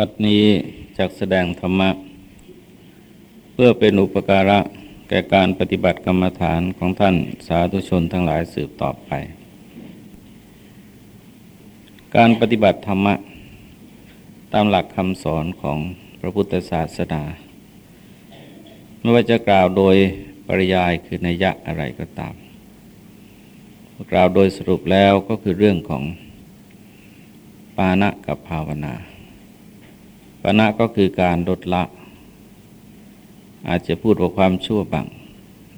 วัดนี้จักแสดงธรรมะ เพื่อเป็นอุปการะแก่การปฏิบัติกรรมฐานของท่านสาธุชนทั้งหลายสืบต่อไป การปฏิบัติธรรมะ ตามหลักคำสอนของพระพุทธศาสนา ไม่ว่าจะกล่าวโดยปริยายคือนัยยะอะไรก็ตาม กล่าวโดยสรุปแล้วก็คือเรื่องของปานะกับภาวนา ปานะก็คือการลดละ อาจจะพูดว่าความชั่วบ้าง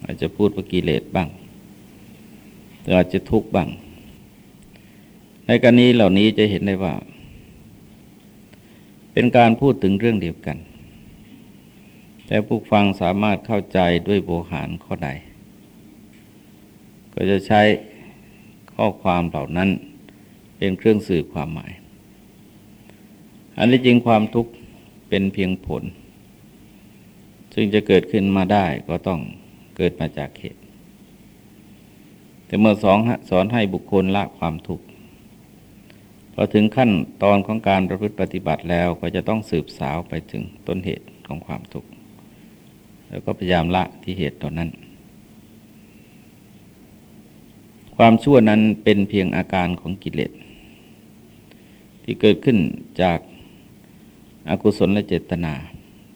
อาจจะพูดว่ากิเลสบ้างหรืออาจจะทุกข์บ้าง ในกรณีเหล่านี้จะเห็นได้ว่า เป็นการพูดถึงเรื่องเดียวกัน แต่ผู้ฟังสามารถเข้าใจด้วยโบหารข้อใด ก็จะใช้ข้อความเหล่านั้นเป็นเครื่องสื่อความหมาย อันนี้จริงความทุกข์เป็นเพียงผล ซึ่งจะเกิดขึ้นมาได้ก็ต้องเกิดมาจากเหตุแต่เมื่อสองสอนให้บุคคลละความทุกข์พอถึงขั้นตอนของการประพฤติปฏิบัติแล้วก็จะต้องสืบสาวไปถึงต้นเหตุของความทุกข์แล้วก็พยายามละที่เหตุตอนนั้น ความชั่วนั้นเป็นเพียงอาการของกิเลสที่เกิดขึ้นจาก อกุศลและเจตนา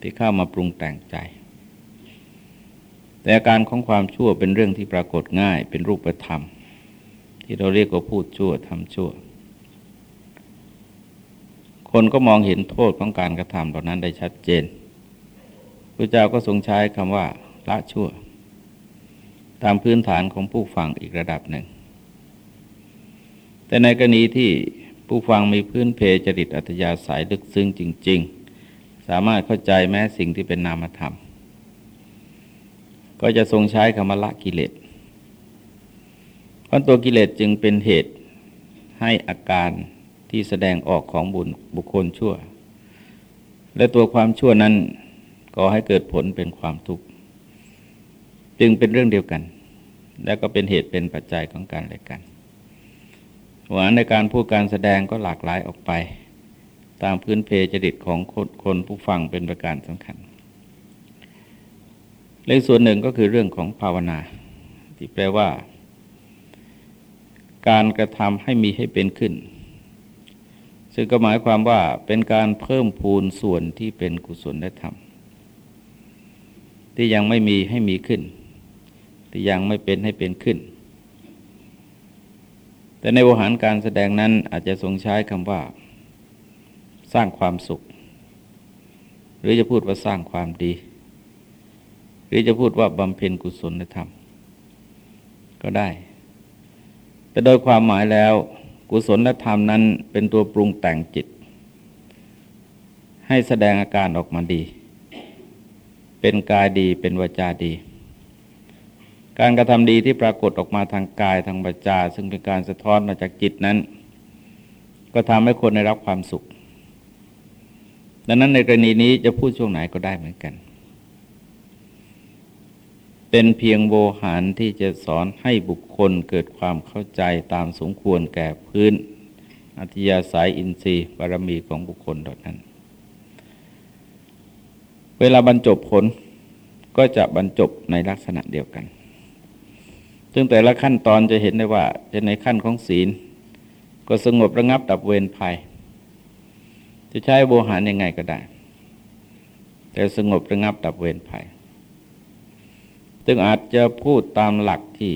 ที่เข้ามาปรุงแต่งใจ แต่อาการของความชั่วเป็นเรื่องที่ปรากฏง่ายเป็นรูปธรรม ที่เราเรียกว่าพูดชั่วทำชั่ว คนก็มองเห็นโทษของการกระทำเหล่านั้นได้ชัดเจนพระเจ้าก็ทรงใช้คำว่าละชั่ว ตามพื้นฐานของผู้ฟังอีกระดับหนึ่ง แต่ในกรณีที่ ผู้ฟังมีพื้นเพจริตอัตยาสายลึกซึ้งจริง ๆ สามารถเข้าใจแม้สิ่งที่เป็นนามธรรม ก็จะทรงใช้คำละกิเลสเพราะตัวกิเลสจึงเป็นเหตุให้อาการที่แสดงออกของบุญบุคคลชั่ว และตัวความชั่วนั้นก็ให้เกิดผลเป็นความทุกข์จึงเป็นเรื่องเดียวกัน และก็เป็นเหตุเป็นปัจจัยของการอะไรกัน หวานในการพูดการแสดงก็หลากหลายออกไป ตามพื้นเพจริตของคนผู้ฟังเป็นประการสำคัญเรื่องส่วนหนึ่งก็คือเรื่องของภาวนา ที่แปลว่า การกระทำให้มีให้เป็นขึ้น ซึ่งก็หมายความว่าเป็นการเพิ่มพูนส่วนที่เป็นกุศลและธรรมที่ยังไม่มีให้มีขึ้น ที่ยังไม่เป็นให้เป็นขึ้น แต่ในวหารการแสดงนั้นอาจจะทรงใช้คำว่า สร้างความสุข หรือจะพูดว่าสร้างความดี หรือจะพูดว่าบำเพ็ญกุศลธรรม ก็ได้ แต่โดยความหมายแล้ว กุศลธรรมนั้นเป็นตัวปรุงแต่งจิต ให้แสดงอาการออกมาดี เป็นกายดีเป็นวาจาดี การกระทำดีที่ปรากฏออกมาทางกายทางบัจา ซึ่งเป็นการสะท้อนมาจากจิตนั้น ก็ทำให้คนได้รับความสุข ดังนั้นในกรณีนี้จะพูดช่วงไหนก็ได้เหมือนกัน เป็นเพียงโวหารที่จะสอนให้บุคคลเกิดความเข้าใจตามสมควรแก่พื้นอัธยาศัยอินทรีย์บารมีของบุคคลดนั้น เวลาบรรจบผลก็จะบรรจบในลักษณะเดียวกัน ซึ่งแต่ละขั้นตอนจะเห็นได้ว่าจะในขั้นของศีล ก็สงบระงับดับเวรภัย จะใช้โบหารยังไงก็ได้ แต่สงบระงับดับเวรภัย ซึ่งอาจจะพูดตามหลักที่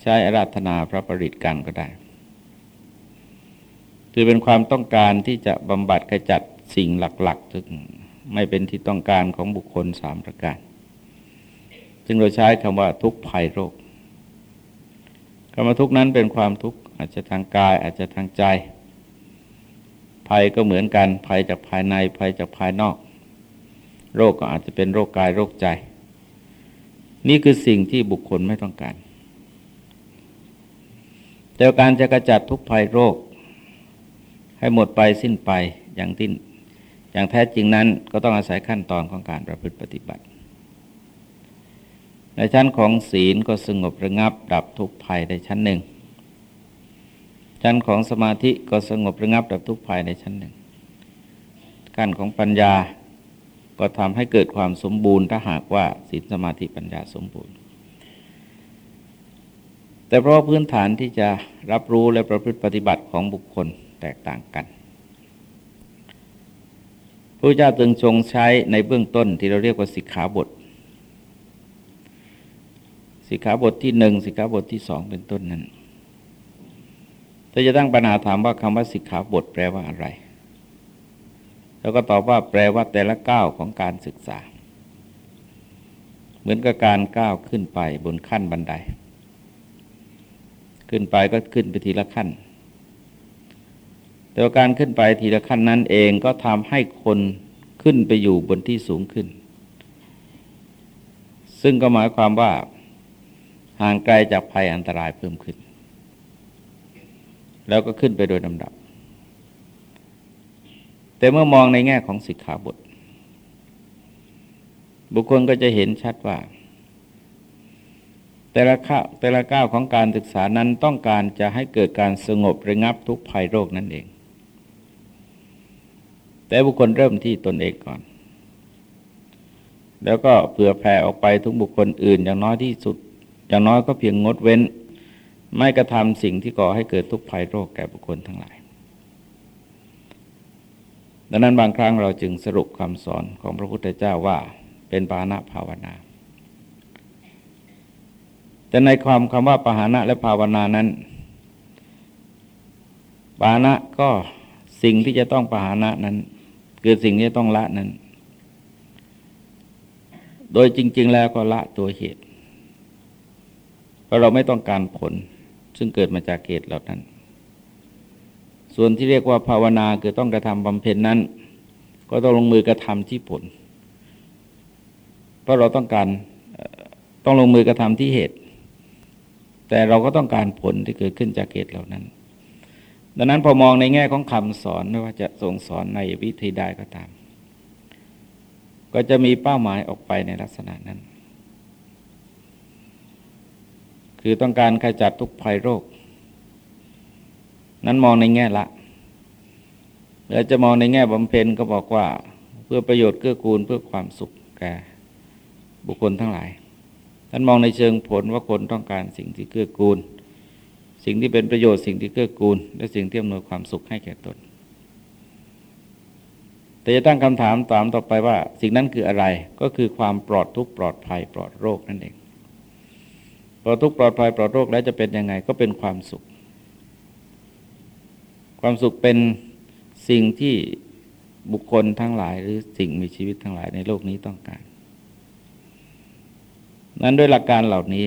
ใช้อาราธนาพระปริตกันก็ได้คือเป็นความต้องการที่จะบำบัดขจัดสิ่งหลักๆซึ่งไม่เป็นที่ต้องการของบุคคลสามประการ จึงเราใช้คำว่าทุกภัยโรคคำว่าทุกนั้นเป็นความทุกข์อาจจะทางกายอาจจะทางใจ ภัยก็เหมือนกันภัยจากภายในภัยจากภายนอก โรคก็อาจจะเป็นโรคกายโรคใจ นี่คือสิ่งที่บุคคลไม่ต้องการ แต่การจะกระจัดทุกภัยโรค ให้หมดไปสิ้นไปอย่างที่อย่างแท้จริงนั้นก็ต้องอาศัยขั้นตอนของการประพฤติปฏิบัติ ในชั้นของศีลก็สงบระงับดับทุกภัยในชั้นหนึ่ง ชั้นของสมาธิก็สงบระงับดับทุกภัยในชั้นหนึ่งขั้นของปัญญาก็ทำให้เกิดความสมบูรณ์ถ้าหากว่าศีลสมาธิปัญญาสมบูรณ์ แต่เพราะพื้นฐานที่จะรับรู้และประพฤติปฏิบัติของบุคคลแตกต่างกันพระเจ้าจึงทรงใช้ในเบื้องต้นที่เราเรียกว่าสิกขาบท สิกขาบทที่หนึ่งสิกขาบทที่สองเป็นต้นนั้นถ้าจะตั้งปัญหาถามว่าคำว่าสิกขาบทแปลว่าอะไร แล้วก็ตอบว่าแปลว่าแต่ละก้าวของการศึกษา เหมือนกับการก้าวขึ้นไปบนขั้นบันได ขึ้นไปก็ขึ้นไปทีละขั้น แต่การขึ้นไปทีละขั้นนั้นเองก็ทำให้คนขึ้นไปอยู่บนที่สูงขึ้น ซึ่งก็หมายความว่า ห่างไกลจากภัยอันตรายเพิ่มขึ้น แล้วก็ขึ้นไปโดยลำดับ แต่เมื่อมองในแง่ของสิกขาบท บุคคลก็จะเห็นชัดว่า แต่ละข้าแต่ละก้าวของการศึกษานั้นต้องการจะให้เกิดการสงบระงับทุกภัยโรคนั่นเอง แต่บุคคลเริ่มที่ตนเองก่อนแล้วก็เผื่อแผ่ออกไปทุกบุคคลอื่นอย่างน้อยที่สุด อย่างน้อยก็เพียงงดเว้น ไม่กระทำสิ่งที่ก่อให้เกิดทุกข์ภัยโรคแก่บุคคลทั้งหลาย ดังนั้นบางครั้งเราจึงสรุปคำสอนของพระพุทธเจ้าว่าเป็นปานะภาวนา แต่ในความคำว่าปหานะและภาวนานั้นปานะก็สิ่งที่จะต้องปหานะนั้น คือสิ่งที่ต้องละนั้น โดยจริง ๆ แล้วก็ละตัวเหตุ เพราะเราไม่ต้องการผลซึ่งเกิดมาจากเหตุเหล่านั้น ส่วนที่เรียกว่าภาวนาคือต้องกระทำบำเพ็ญนั้น ก็ต้องลงมือกระทำที่ผล เพราะเราต้องการต้องลงมือกระทำที่เหตุ แต่เราก็ต้องการผลที่เกิดขึ้นจากเหตุเหล่านั้น ดังนั้นพอมองในแง่ของคำสอนไม่ว่าจะส่งสอนในวิธีใดก็ตาม ก็จะมีเป้าหมายออกไปในลักษณะนั้น คือต้องการขจัดทุกภัยโรค นั้นมองในแง่ละแล้วจะมองในแง่บำเพ็ญก็บอกว่า เพื่อประโยชน์เกื้อกูลเพื่อความสุขแก่บุคคลทั้งหลายท่านมองในเชิงผลว่าคนต้องการสิ่งที่เกื้อกูล สิ่งที่เป็นประโยชน์สิ่งที่เกื้อกูล และสิ่งที่อำนวยความสุขให้แก่ตน แต่จะตั้งคำถามตามต่อไปว่า สิ่งนั้นคืออะไรก็คือความปลอดทุกข์ปลอดภัยปลอดโรคนั่นเอง อทุกปลอดภัยปลอดโรคแล้วจะเป็นยังไงก็เป็นความสุข ความสุขเป็นสิ่งที่บุคคลทั้งหลาย หรือสิ่งมีชีวิตทั้งหลายในโลกนี้ต้องการ นั้นด้วยหลักการเหล่านี้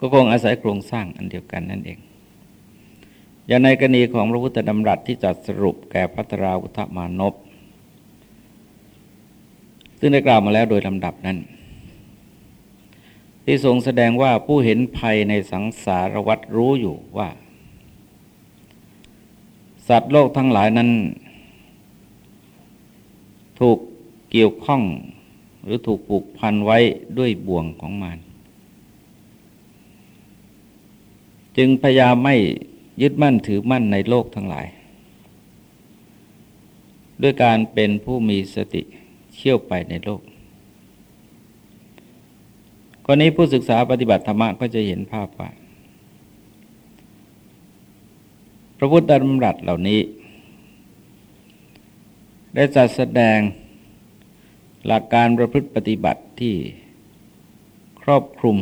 ก็คงอาศัยโครงสร้างอันเดียวกันนั่นเอง อย่างในกรณีของพระพุทธดำรัสที่จัดสรุปแก่พัทราวุฒมานพซึ่งได้กล่าวมาแล้วโดยลำดับนั้น ที่ทรงแสดงว่าผู้เห็นภัยในสังสารวัฏรู้อยู่ว่า สัตว์โลกทั้งหลายนั้น ถูกเกี่ยวข้องหรือถูกผูกพันไว้ด้วยบ่วงของมัน จึงพยายามไม่ยึดมั่นถือมั่นในโลกทั้งหลาย ด้วยการเป็นผู้มีสติเชี่ยวไปในโลก กรณีผู้ศึกษาปฏิบัติธรรมก็จะเห็นภาพว่า พระพุทธธรรมรัตเหล่านี้ ได้จัดแสดงหลักการประพฤติปฏิบัติที่ครอบคลุม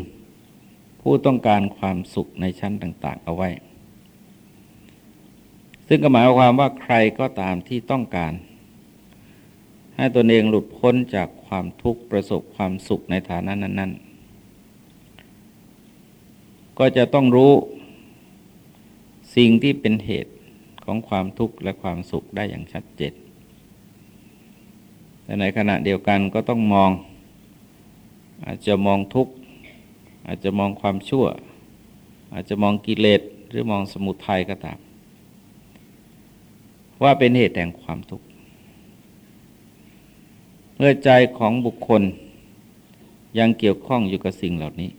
ผู้ต้องการความสุขในชั้นต่าง ๆ เอาไว้ ซึ่งก็หมายความว่าใครก็ตามที่ต้องการ ให้ตนเองหลุดพ้นจากความทุกข์ประสบความสุขในฐานะนั้น ๆ ก็จะต้องรู้สิ่งที่เป็นเหตุของความทุกข์และความสุขได้อย่างชัดเจนแต่ในขณะเดียวกันก็ต้องมอง อาจจะมองทุกข์อาจจะมองความชั่ว อาจจะมองกิเลสหรือมองสมุทัยก็ตาม ว่าเป็นเหตุแห่งความทุกข์เมื่อใจของบุคคลยังเกี่ยวข้องอยู่กับสิ่งเหล่านี้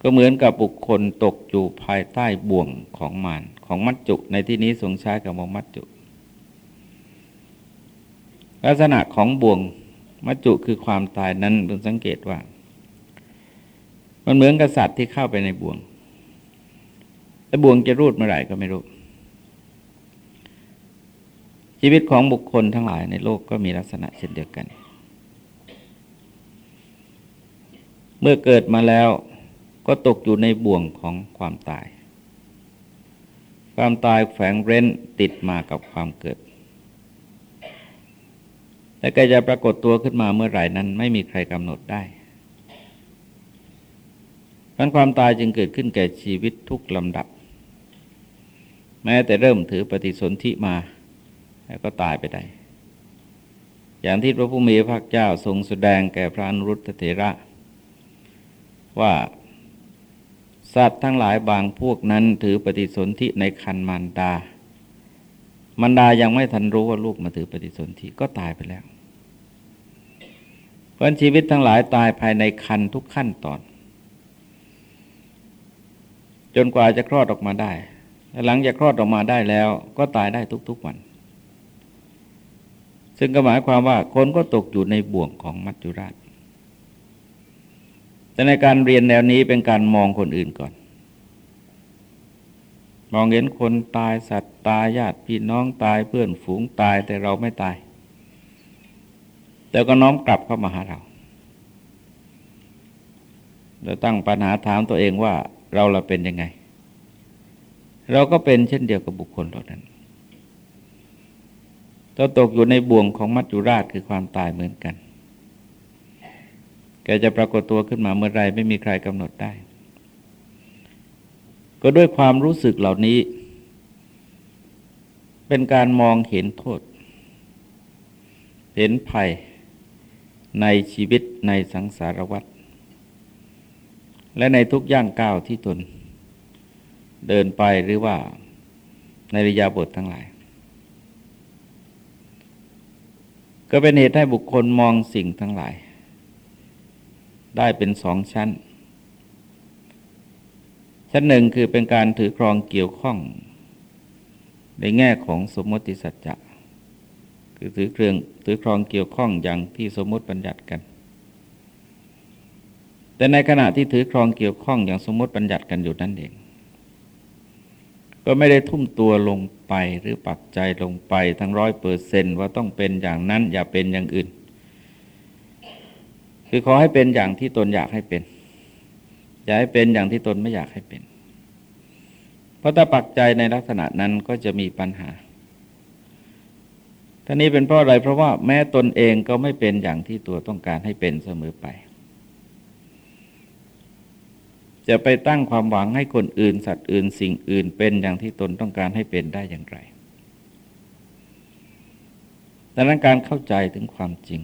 ก็เหมือนกับบุคคลตกอยู่ภายใต้บ่วงของมารของมัจจุ ในที่นี้ทรงใช้กับวงมัจจุ ลักษณะของบ่วงมัจจุคือความตายนั้นเพิ่งสังเกตว่า มันเหมือนกษัตริย์ที่เข้าไปในบ่วงแต่บ่วงจะรูดเมื่อไหร่ก็ไม่รู้ชีวิตของบุคคลทั้งหลายในโลกก็มีลักษณะเช่นเดียวกัน เมื่อเกิดมาแล้ว ก็ตกอยู่ในบ่วงของความตาย ความตายแฝงเร้นติดมากับความเกิด และกจะปรากฏตัวขึ้นมาเมื่อไหร่นั้น ไม่มีใครกำหนดได้พันความตายจึงเกิดขึ้นแก่ชีวิตทุกลำดับ แม้แต่เริ่มถือปฏิสนธิมาแล้วก็ตายไปได้ อย่างที่พระผู้มีพระเจ้าทรงแสดงแก่พระอนุรุตเถระ ว่า สัตว์ทั้งหลายบางพวกนั้นถือปฏิสนธิในคันมารดา มารดายังไม่ทันรู้ว่าลูกมาถือปฏิสนธิก็ตายไปแล้วเพราะชีวิตทั้งหลายตายภายในคันทุกขั้นตอน จนกว่าจะคลอดออกมาได้และหลังจากคลอดออกมาได้แล้ว ก็ตายได้ทุกๆวัน ซึ่งก็หมายความว่าคนก็ตกอยู่ในบ่วงของมัจจุราช แต่ในการเรียนแนวนี้เป็นการมองคนอื่นก่อน มองเห็นคนตายสัตว์ตายญาติพี่น้องตายเพื่อนฝูงตายแต่เราไม่ตาย แต่ก็น้อมกลับเข้ามาหาเราเราตั้งปัญหาถามตัวเองว่าเราเราเป็นยังไง เราก็เป็นเช่นเดียวกับบุคคลเหล่านั้นเราตกอยู่ในบ่วงของมัจจุราชคือความตายเหมือนกัน จะปรากฏตัวขึ้นมาเมื่อไรไม่มีใครกำหนดได้ ก็ด้วยความรู้สึกเหล่านี้ เป็นการมองเห็นโทษ เห็นภัยในชีวิตในสังสารวัฏและในทุกย่างก้าวที่ตน เดินไปหรือว่าในริยาบททั้งหลาย ก็เป็นเหตุให้บุคคลมองสิ่งทั้งหลาย ได้เป็นสองชั้น ชั้นหนึ่งคือเป็นการถือครองเกี่ยวข้อง ในแง่ของสมมติสัจจะคือถือเครื่องถือครองเกี่ยวข้องอย่างที่สมมติบัญญัติกัน แต่ในขณะที่ถือครองเกี่ยวข้องอย่างสมมติบัญญัติกันอยู่นั่นเอง ก็ไม่ได้ทุ่มตัวลงไปหรือปักใจลงไปทั้งร้อยเปอร์เซนว่าต้องเป็นอย่างนั้นอย่าเป็นอย่างอื่น คือขอให้เป็นอย่างที่ตนอยากให้เป็น อย่าให้เป็นอย่างที่ตนไม่อยากให้เป็น เพราะถ้าปักใจในลักษณะนั้นก็จะมีปัญหาท่านี้เป็นเพราะอะไรเพราะว่าแม้ตนเองก็ไม่เป็นอย่างที่ตัวต้องการให้เป็นเสมอไป จะไปตั้งความหวังให้คนอื่น สัตว์อื่น สิ่งอื่นเป็นอย่างที่ตนต้องการให้เป็นได้อย่างไรดังนั้นการเข้าใจถึงความจริง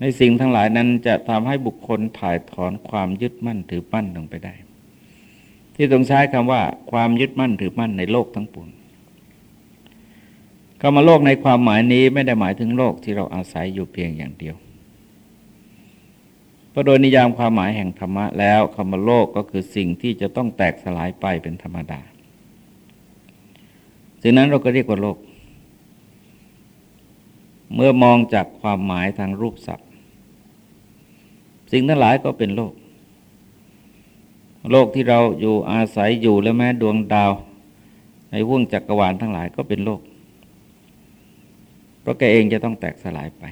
ในสิ่งทั้งหลายนั้นจะทำให้บุคคลถ่ายถอนความยึดมั่นถือมั่นลงไปได้ ที่ต้องใช้คำว่า ความยึดมั่นถือมั่นในโลกทั้งปวงคำว่าโลกในความหมายนี้ไม่ได้หมายถึงโลกที่เราอาศัยอยู่เพียงอย่างเดียวเพราะโดยนิยามความหมายแห่งธรรมะแล้วคำว่าโลกก็คือสิ่งที่จะต้องแตกสลายไปเป็นธรรมดาสิ่งนั้นเราก็เรียกว่าโลก เมื่อมองจากความหมายทางรูปศัพท์ สิ่งทั้งหลายก็เป็นโลก โลกที่เราอยู่อาศัยอยู่และแม้ดวงดาว ในวงจักรวาลทั้งหลายก็เป็นโลก เพราะแกเองจะต้องแตกสลายไป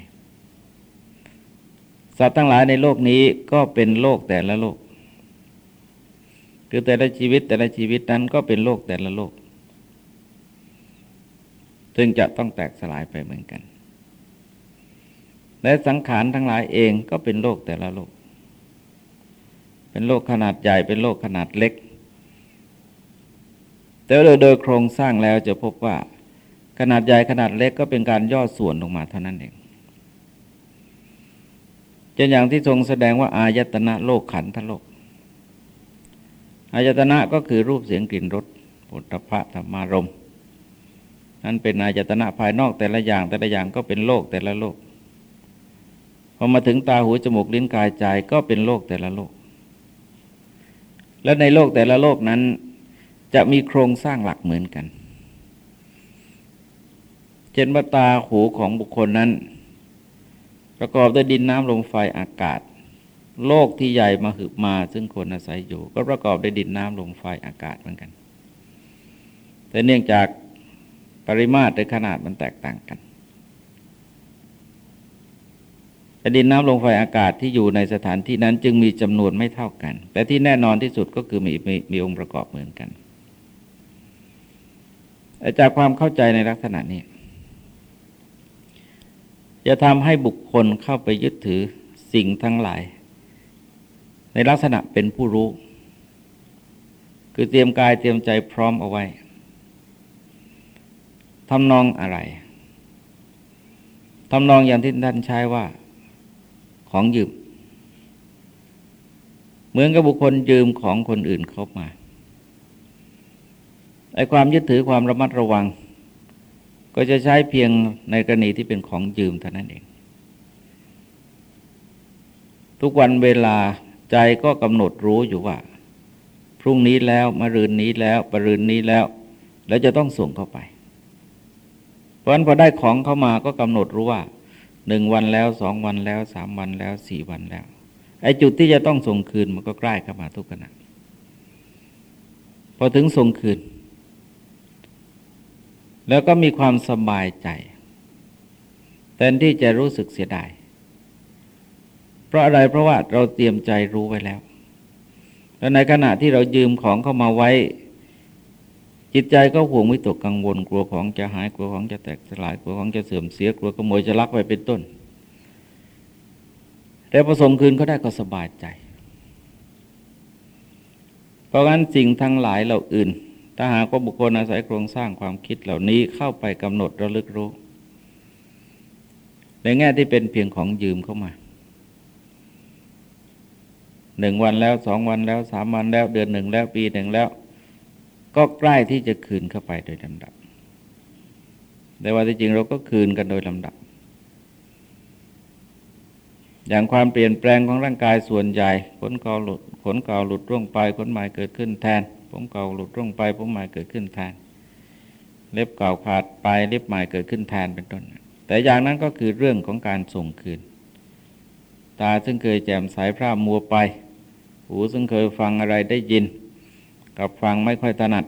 สัตว์ทั้งหลายในโลกนี้ก็เป็นโลกแต่ละโลก คือแต่ละชีวิตแต่ละชีวิตนั้นก็เป็นโลกแต่ละโลก ซึ่งจะต้องแตกสลายไปเหมือนกัน และสังขารทั้งหลายเองก็เป็นโลกแต่ละโลก เป็นโลกขนาดใหญ่เป็นโลกขนาดเล็ก แต่โดยโดยโครงสร้างแล้วจะพบว่า ขนาดใหญ่ขนาดเล็กก็เป็นการย่อส่วนลงมาเท่านั้นเองจะอย่างที่ทรงแสดงว่าอายตนะโลกขันธโลก อายตนะก็คือรูปเสียงกลิ่นรสปุถะพะธรรมารมนั้นเป็นอายตนะภายนอกแต่ละอย่างแต่ละอย่างก็เป็นโลกแต่ละโลก พอมาถึงตาหูจมูกลิ้นกายใจก็เป็นโลกแต่ละโลก และในโลกแต่ละโลกนั้น จะมีโครงสร้างหลักเหมือนกัน เช่นว่าตาหูของบุคคลนั้น ประกอบด้วยดินน้ำลมไฟอากาศ โลกที่ใหญ่มาหึบมา ซึ่งคนอาศัยอยู่ ก็ประกอบด้วยดินน้ำลมไฟอากาศเหมือนกัน แต่เนื่องจากปริมาตรและขนาดมันแตกต่างกัน ดินน้ำลมไฟอากาศที่อยู่ในสถานที่นั้นจึงมีจำนวนไม่เท่ากัน แต่ที่แน่นอนที่สุดก็คือมีมีมีองค์ประกอบเหมือนกันจากความเข้าใจในลักษณะนี้ จะทำให้บุคคลเข้าไปยึดถือสิ่งทั้งหลาย ในลักษณะเป็นผู้รู้ คือเตรียมกายเตรียมใจพร้อมเอาไว้ทำนองอะไรทำนองอย่างที่ท่านใช้ว่า ของยืม เหมือนกับบุคคลยืมของคนอื่นเข้ามาไอ้ความยึดถือความระมัดระวัง ก็จะใช้เพียงในกรณีที่เป็นของยืมเท่านั้นเอง ทุกวันเวลาใจก็กำหนดรู้อยู่ว่า พรุ่งนี้แล้วมะรืนนี้แล้วปรืนนี้แล้ว แล้วจะต้องส่งเข้าไป เพราะฉะนั้นพอได้ของเข้ามาก็กำหนดรู้ว่า หนึ่งวันแล้วสองวันแล้วสามวันแล้วสี่วันแล้วไอ้จุดที่จะต้องส่งคืนมันก็ใกล้เข้ามาทุกขณะพอถึงส่งคืน แล้วก็มีความสบายใจแทนที่จะรู้สึกเสียดายเพราะอะไรเพราะว่าเราเตรียมใจรู้ไว้แล้ว แล้วในขณะที่เรายืมของเข้ามาไว้ จิตใจก็ห่วงวิตกกังวลกลัวของจะหายกลัวของจะแตกสลายกลัวของจะเสื่อมเสียกลัวขโมยจะลักไปเป็นต้น แต่ประสงค์คืนก็ได้ก็สบายใจ เพราะงั้นสิ่งทั้งหลายเหล่าอื่น ถ้าหากว่าบุคคลอาศัยโครงสร้างความคิดเหล่านี้เข้าไปกำหนดระลึกรู้ ในแง่ที่เป็นเพียงของยืมเข้ามาหนึ่งวันแล้วสองวันแล้วสามวันแล้วเดือนหนึ่งแล้วปีหนึ่งแล้ว ก็ใกล้ที่จะคืนเข้าไปโดยลำดับ แต่ว่าจริงเราก็คืนกันโดยลำดับ อย่างความเปลี่ยนแปลงของร่างกายส่วนใหญ่ขนเก่าหลุดขนเก่าหลุดร่วงไปขนใหม่เกิดขึ้นแทน ผมเก่าหลุดร่วงไปผมใหม่เกิดขึ้นแทน เล็บเก่าขาดไปเล็บใหม่เกิดขึ้นแทนเป็นต้น แต่อย่างนั้นก็คือเรื่องของการส่งคืน ตาซึ่งเคยแจ่มใสพร่ามัวไป หูซึ่งเคยฟังอะไรได้ยิน กับฟังไม่ค่อยถนัด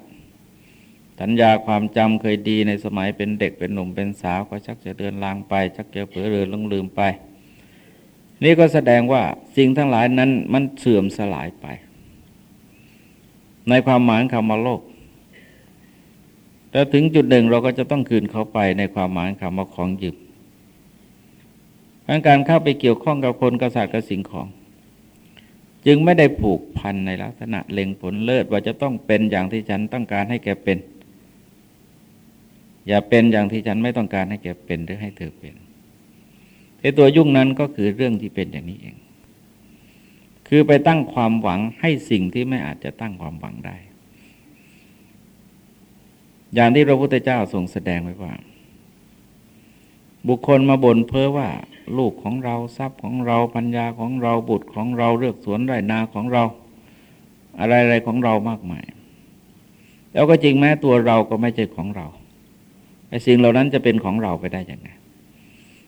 สัญญาความจำเคยดีในสมัยเป็นเด็กเป็นหนุ่มเป็นสาวก็ชักจะเดินลางไป ชักจะเผลอเรือลงลืมไป นี่ก็แสดงว่าสิ่งทั้งหลายนั้นมันเสื่อมสลายไป ในความหมายคำว่าโลกแต่ถึงจุดหนึ่งเราก็จะต้องคืนเขาไปในความหมายคำว่าของยืมการเข้าไปเกี่ยวข้องกับคนกษัตริย์กับสิ่งของ จึงไม่ได้ผูกพันในลักษณะเล็งผลเลิศว่าจะต้องเป็นอย่างที่ฉันต้องการให้แกเป็น อย่าเป็นอย่างที่ฉันไม่ต้องการให้แกเป็นหรือให้เธอเป็นไอ้ตัวยุ่งนั้นก็คือเรื่องที่เป็นอย่างนี้เอง คือไปตั้งความหวังให้สิ่งที่ไม่อาจจะตั้งความหวังได้ อย่างที่พระพุทธเจ้าทรงแสดงไว้ว่า บุคคลมาบ่นเพ้อว่า ลูกของเราทรัพย์ของเราปัญญาของเราบุตรของเราเลือกสวนไร่นาของเรา อะไรๆของเรามากมาย แล้วก็จริงแม้ตัวเราก็ไม่ใช่ของเราไอ้สิ่งเหล่านั้นจะเป็นของเราไปได้ยังไง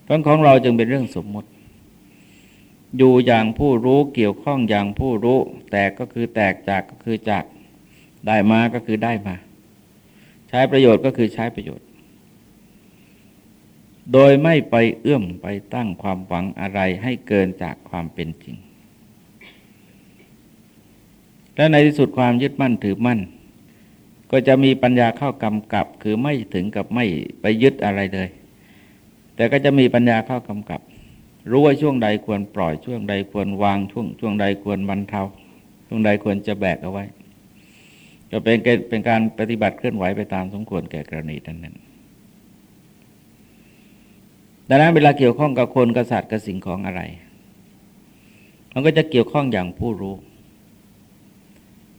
เพราะของเราจึงเป็นเรื่องสมมติ อยู่อย่างผู้รู้เกี่ยวข้องอย่างผู้รู้ แตกก็คือแตกจากก็คือจากได้มาก็คือได้มา ใช้ประโยชน์ก็คือใช้ประโยชน์ โดยไม่ไปเอื้อมไปตั้งความหวังอะไรให้เกินจากความเป็นจริง และในที่สุดความยึดมั่นถือมั่น ก็จะมีปัญญาเข้ากำกับ คือไม่ถึงกับไม่ไปยึดอะไรเลย แต่ก็จะมีปัญญาเข้ากำกับ รู้ว่าช่วงใดควรปล่อยช่วงใดควรวางช่วง ช่วงใดควรบรรเทาช่วงใดควรจะแบกเอาไว้จะเป็นเป็นการปฏิบัติเคลื่อนไหวไปตามสมควรแก่กรณีนั้น ดังนั้นเวลาเกี่ยวข้องกับคนกับสัตว์กับสิ่งของอะไร มันก็จะเกี่ยวข้องอย่างผู้รู้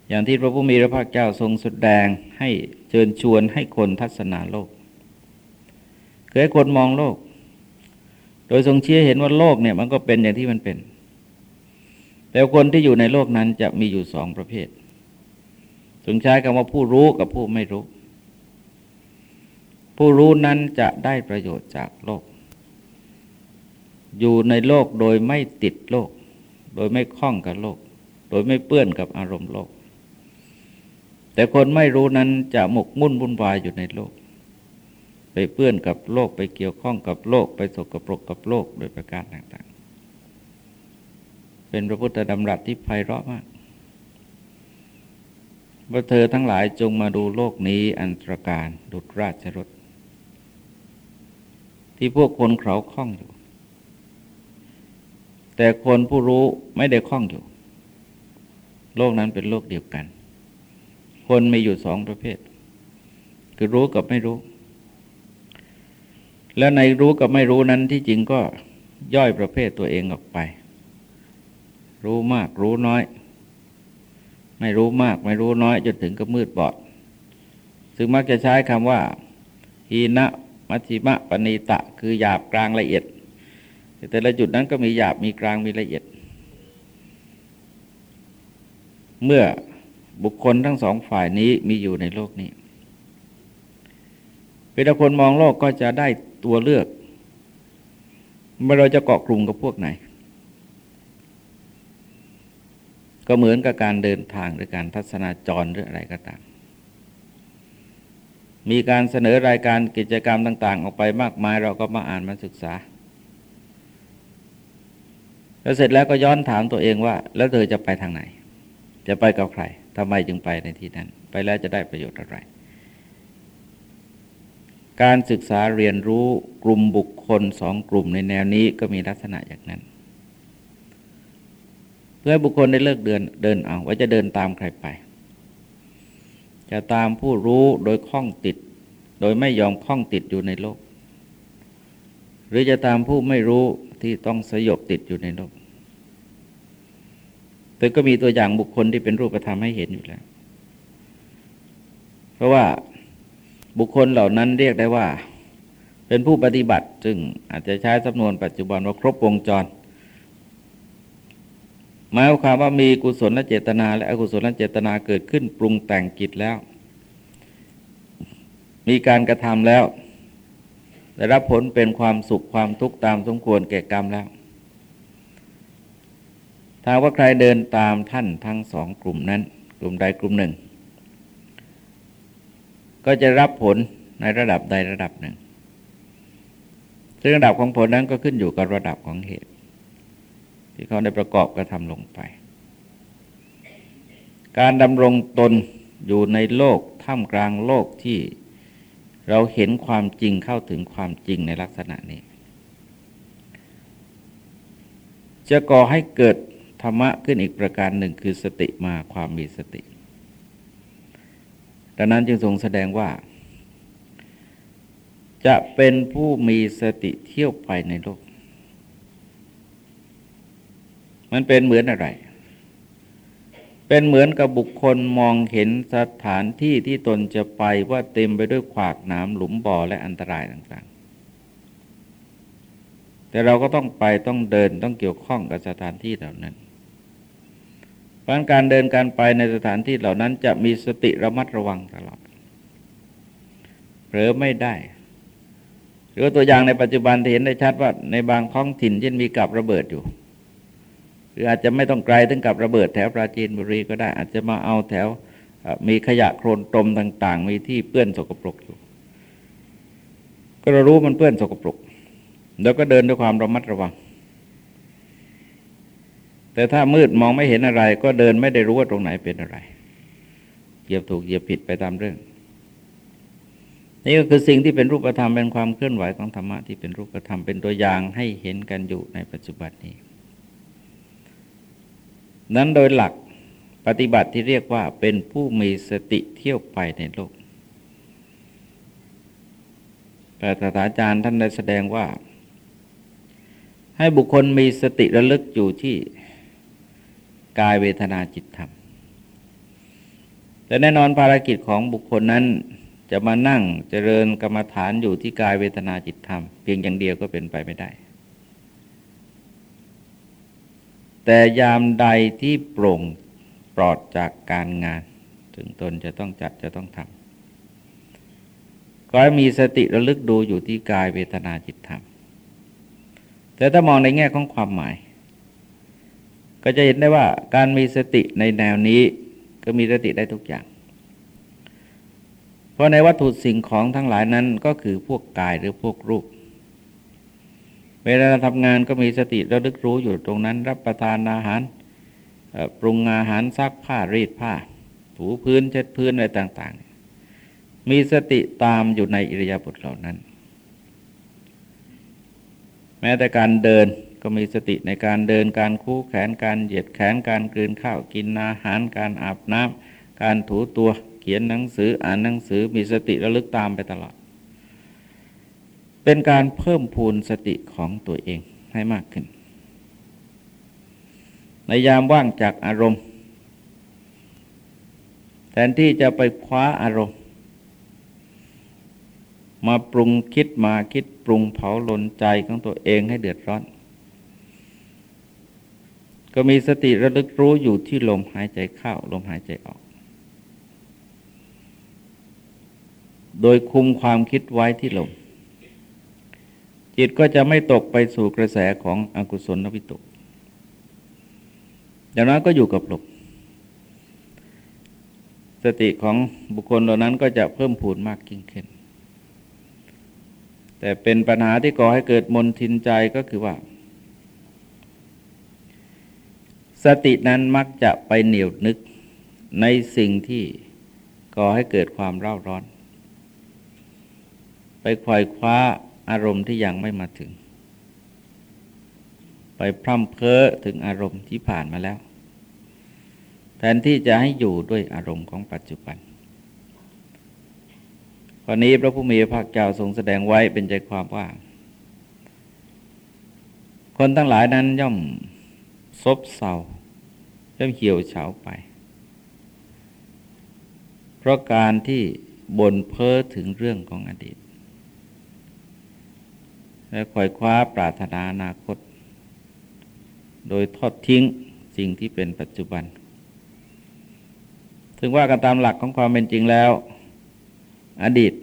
อย่างที่พระผู้มีพระภาคเจ้าทรงแสดงให้เชิญชวนให้คนทัศนาโลกคือให้คนมองโลก โดยทรงเชี้เห็นว่าโลกเนี่ยมันก็เป็นอย่างที่มันเป็น แต่คนที่อยู่ในโลกนั้นจะมีอยู่สองประเภททรงใช้คำว่าผู้รู้กับผู้ไม่รู้ ผู้รู้นั้นจะได้ประโยชน์จากโลก อยู่ในโลกโดยไม่ติดโลก โดยไม่คล้องกับโลก โดยไม่เปื้อนกับอารมณ์โลก แต่คนไม่รู้นั้นจะหมกมุ่นวุ่นวายอยู่ในโลก ไปเปื้อนกับโลกไปเกี่ยวข้องกับโลก ไปสกปรกกับโลกโดยประการต่างๆ เป็นพระพุทธดำรัสที่ไพเราะมากว่าเธอทั้งหลายจงมาดูโลกนี้อันตรการดุจราชรถที่พวกคนเขาคล้องอยู่ แต่คนผู้รู้ไม่ได้คล้องอยู่ โลกนั้นเป็นโลกเดียวกัน คนมีอยู่สองประเภท คือรู้กับไม่รู้ และในรู้กับไม่รู้นั้นที่จริงก็ย่อยประเภทตัวเองออกไป รู้มากรู้น้อย ไม่รู้มากไม่รู้น้อยจนถึงกับมืดบอด ซึ่งมักจะใช้คำว่าฮีนะมัชิมะปณีตะ คือหยาบกลางละเอียด แต่ละจุดนั้นก็มีหยาบมีกลางมีละเอียด เมื่อบุคคลทั้งสองฝ่ายนี้มีอยู่ในโลกนี้เวลาคนมองโลกก็จะได้ตัวเลือกเมื่อเราจะเกาะกลุ่มกับพวกไหน ก็เหมือนกับการเดินทางหรือการทัศนาจรหรืออะไรก็ตาม มีการเสนอรายการกิจกรรมต่าง ๆ ออกไปมากมายเราก็มาอ่านมาศึกษา แล้วเสร็จแล้วก็ย้อนถามตัวเองว่า แล้วเธอจะไปทางไหน จะไปกับใครทำไมจึงไปในที่นั้น ไปแล้วจะได้ประโยชน์อะไร การศึกษาเรียนรู้กลุ่มบุคคลสองกลุ่มในแนวนี้ก็มีลักษณะอย่างนั้น เพื่อบุคคลได้เลิกเดินเดินเอาว่าจะเดินตามใครไป จะตามผู้รู้โดยคล้องติด โดยไม่ยอมคล้องติดอยู่ในโลก หรือจะตามผู้ไม่รู้ ที่ต้องสยบติดอยู่ในโลกแต่ก็มีตัวอย่างบุคคลที่เป็นรูปธรรมให้เห็นอยู่แล้ว เพราะว่าบุคคลเหล่านั้นเรียกได้ว่า เป็นผู้ปฏิบัติ ซึ่งอาจจะใช้สำนวนปัจจุบันว่าครบวงจรหมายความว่ามีกุศลและเจตนา และอกุศลและเจตนาเกิดขึ้นปรุงแต่งกิจแล้ว มีการกระทำแล้ว ได้รับผลเป็นความสุขความทุกข์ตามสมควรแก่กรรมแล้วถ้าว่าใครเดินตามท่านทั้งสองกลุ่มนั้น กลุ่มใดกลุ่มหนึ่ง ก็จะรับผลในระดับใดระดับหนึ่ง ซึ่งระดับของผลนั้นก็ขึ้นอยู่กับระดับของเหตุ ที่เขาได้ประกอบกระทำลงไป การดำรงตนอยู่ในโลกท่ามกลางโลกที่ เราเห็นความจริงเข้าถึงความจริงในลักษณะนี้ จะก่อให้เกิดธรรมะขึ้นอีกประการหนึ่งคือสติมาความมีสติ ดังนั้นจึงทรงแสดงว่า จะเป็นผู้มีสติเที่ยวไปในโลก มันเป็นเหมือนอะไร เป็นเหมือนกับบุคคลมองเห็นสถานที่ที่ตนจะไปว่าเต็มไปด้วยขวากน้ำหลุมบ่อและอันตรายต่างๆ แต่เราก็ต้องไปต้องเดินต้องเกี่ยวข้องกับสถานที่เหล่านั้นเพราะการเดินการไปในสถานที่เหล่านั้นจะมีสติระมัดระวังตลอดเผลอไม่ได้ หรือตัวอย่างในปัจจุบันเห็นได้ชัดว่าในบางท้องถิ่นเช่นมีกับระเบิดอยู่ หรืออาจจะไม่ต้องไกลถึงกับระเบิดแถวปราจีนบุรีก็ได้ อาจจะมาเอาแถวมีขยะโคลนตมต่าง ๆ มีที่เปื้อนสกปรกอยู่ ก็เรารู้มันเปื้อนสกปรก แล้วก็เดินด้วยความระมัดระวัง แต่ถ้ามืดมองไม่เห็นอะไร ก็เดินไม่ได้รู้ว่าตรงไหนเป็นอะไรเหยียบถูกเหยียบผิดไปตามเรื่อง นี่ก็คือสิ่งที่เป็นรูปธรรมเป็นความเคลื่อนไหวของธรรมะที่เป็นรูปธรรมเป็นตัวอย่างให้เห็นกันอยู่ในปัจจุบันนี้ นั้นโดยหลักปฏิบัติที่เรียกว่าเป็นผู้มีสติเที่ยวไปในโลกแต่ศาสตราจารย์ท่านได้แสดงว่า ให้บุคคลมีสติระลึกอยู่ที่กายเวทนาจิตธรรม แต่แน่นอนภารกิจของบุคคลนั้นจะมานั่งเจริญกรรมฐานอยู่ที่กายเวทนาจิตธรรม เพียงอย่างเดียวก็เป็นไปไม่ได้ แต่ยามใดที่โปร่งปลอดจากการงาน ถึงตนจะต้องจัดจะต้องทำก็มีสติระลึกดูอยู่ที่กายเวทนาจิตธรรม แต่ถ้ามองในแง่ของความหมาย ก็จะเห็นได้ว่าการมีสติในแนวนี้ก็มีสติได้ทุกอย่าง เพราะในวัตถุสิ่งของทั้งหลายนั้นก็คือพวกกายหรือพวกรูป เวลาทำงานก็มีสติระลึกรู้อยู่ตรงนั้น รับประทานอาหารปรุงอาหารซักผ้ารีดผ้า ถูพื้นเช็ดพื้นอะไรต่าง ๆ มีสติตามอยู่ในอิริยาบถเหล่านั้น แม้แต่การเดินก็มีสติในการเดินการคู่แขนการเหยียดแขนการกลืนข้าวกินอาหารการอาบน้ำการถูตัวเขียนหนังสืออ่านหนังสือมีสติระลึกตามไปตลอด เป็นการเพิ่มพูนสติของตัวเองให้มากขึ้น ในยามว่างจากอารมณ์ แทนที่จะไปคว้าอารมณ์ มาปรุงคิดมาคิดปรุงเผาลนใจของตัวเองให้เดือดร้อน ก็มีสติระลึกรู้อยู่ที่ลมหายใจเข้าลมหายใจออก โดยคุมความคิดไว้ที่ลม จิตก็จะไม่ตกไปสู่กระแสของอกุศลนวิตก อย่างนั้นก็อยู่กับลมสติของบุคคลเหล่านั้นก็จะเพิ่มพูนมากยิ่งขึ้น แต่เป็นปัญหาที่ก่อให้เกิดมนทินใจก็คือว่า สตินั้นมักจะไปเหนียวนึกในสิ่งที่ก่อให้เกิดความเร่าร้อน ไปคอยคว้า อารมณ์ที่ยังไม่มาถึง ไปพร่ำเพ้อถึงอารมณ์ที่ผ่านมาแล้ว แทนที่จะให้อยู่ด้วยอารมณ์ของปัจจุบันวันนี้พระผู้มีพระเจ้าทรงแสดงไว้เป็นใจความว่า คนทั้งหลายนั้นย่อมซบเซาย่อมเหี่ยวเฉาไป เพราะการที่บ่นเพ้อถึงเรื่องของอดีต และคอยคว้าปรารถนาอนาคต โดยทอดทิ้งสิ่งที่เป็นปัจจุบัน ถึงว่ากันตามหลักของความเป็นจริงแล้ว อดีต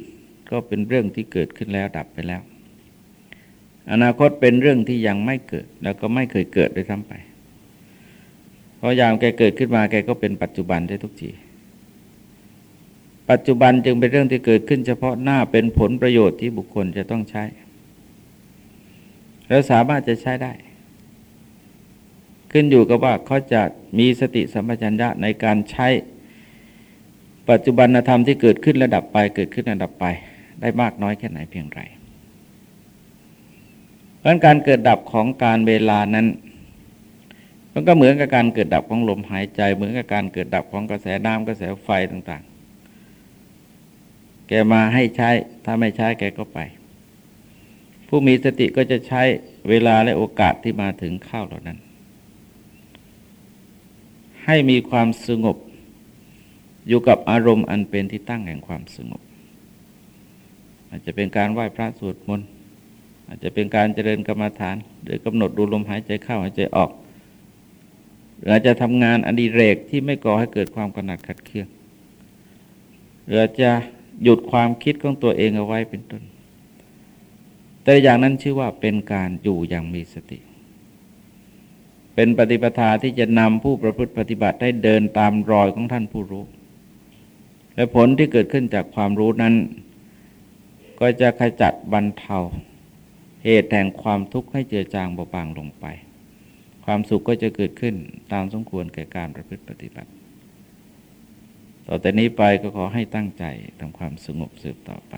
ก็เป็นเรื่องที่เกิดขึ้นแล้วดับไปแล้ว อนาคตเป็นเรื่องที่ยังไม่เกิด แล้วก็ไม่เคยเกิดด้วยซ้ำไป เพราะยามแกเกิดขึ้นมาแกก็เป็นปัจจุบันได้ทุกทีปัจจุบันจึงเป็นเรื่องที่เกิดขึ้นเฉพาะหน้าเป็นผลประโยชน์ที่บุคคลจะต้องใช้ และสามารถจะใช้ได้ ขึ้นอยู่กับว่าเขาจะมีสติสัมปชัญญะในการใช้ ปัจจุบันธรรมที่เกิดขึ้นระดับไป เกิดขึ้นระดับไป ได้มากน้อยแค่ไหนเพียงไรเพราะการเกิดดับของการเวลานั้นมันก็เหมือนกับการเกิดดับของลมหายใจ เหมือนกับการเกิดดับของกระแสน้ำกระแสไฟต่าง ๆ แกมาให้ใช้ ถ้าไม่ใช้แกก็ไป ผู้มีสติก็จะใช้เวลาและโอกาสที่มาถึงข้าวเหล่านั้น ให้มีความสงบ อยู่กับอารมณ์อันเป็นที่ตั้งแห่งความสงบ อาจจะเป็นการไหว้พระสวดมนต์อาจจะเป็นการเจริญกรรมฐาน หรือกำหนดดูลมหายใจเข้าหายใจออกหรือจะทำงานอดีเรกที่ไม่ก่อให้เกิดความกำหนัดขัดเคืองหรือจะหยุดความคิดของตัวเองเอาไว้เป็นต้น แต่อย่างนั้นชื่อว่าเป็นการอยู่อย่างมีสติ เป็นปฏิปทาที่จะนำผู้ประพฤติปฏิบัติให้เดินตามรอยของท่านผู้รู้ และผลที่เกิดขึ้นจากความรู้นั้น ก็จะขจัดบรรเทา เหตุแห่งความทุกข์ให้เจือจางเบาบางลงไป ความสุขก็จะเกิดขึ้นตามสมควรแก่การประพฤติปฏิบัติ ต่อแต่นี้ไปก็ขอให้ตั้งใจทำความสงบสืบต่อไป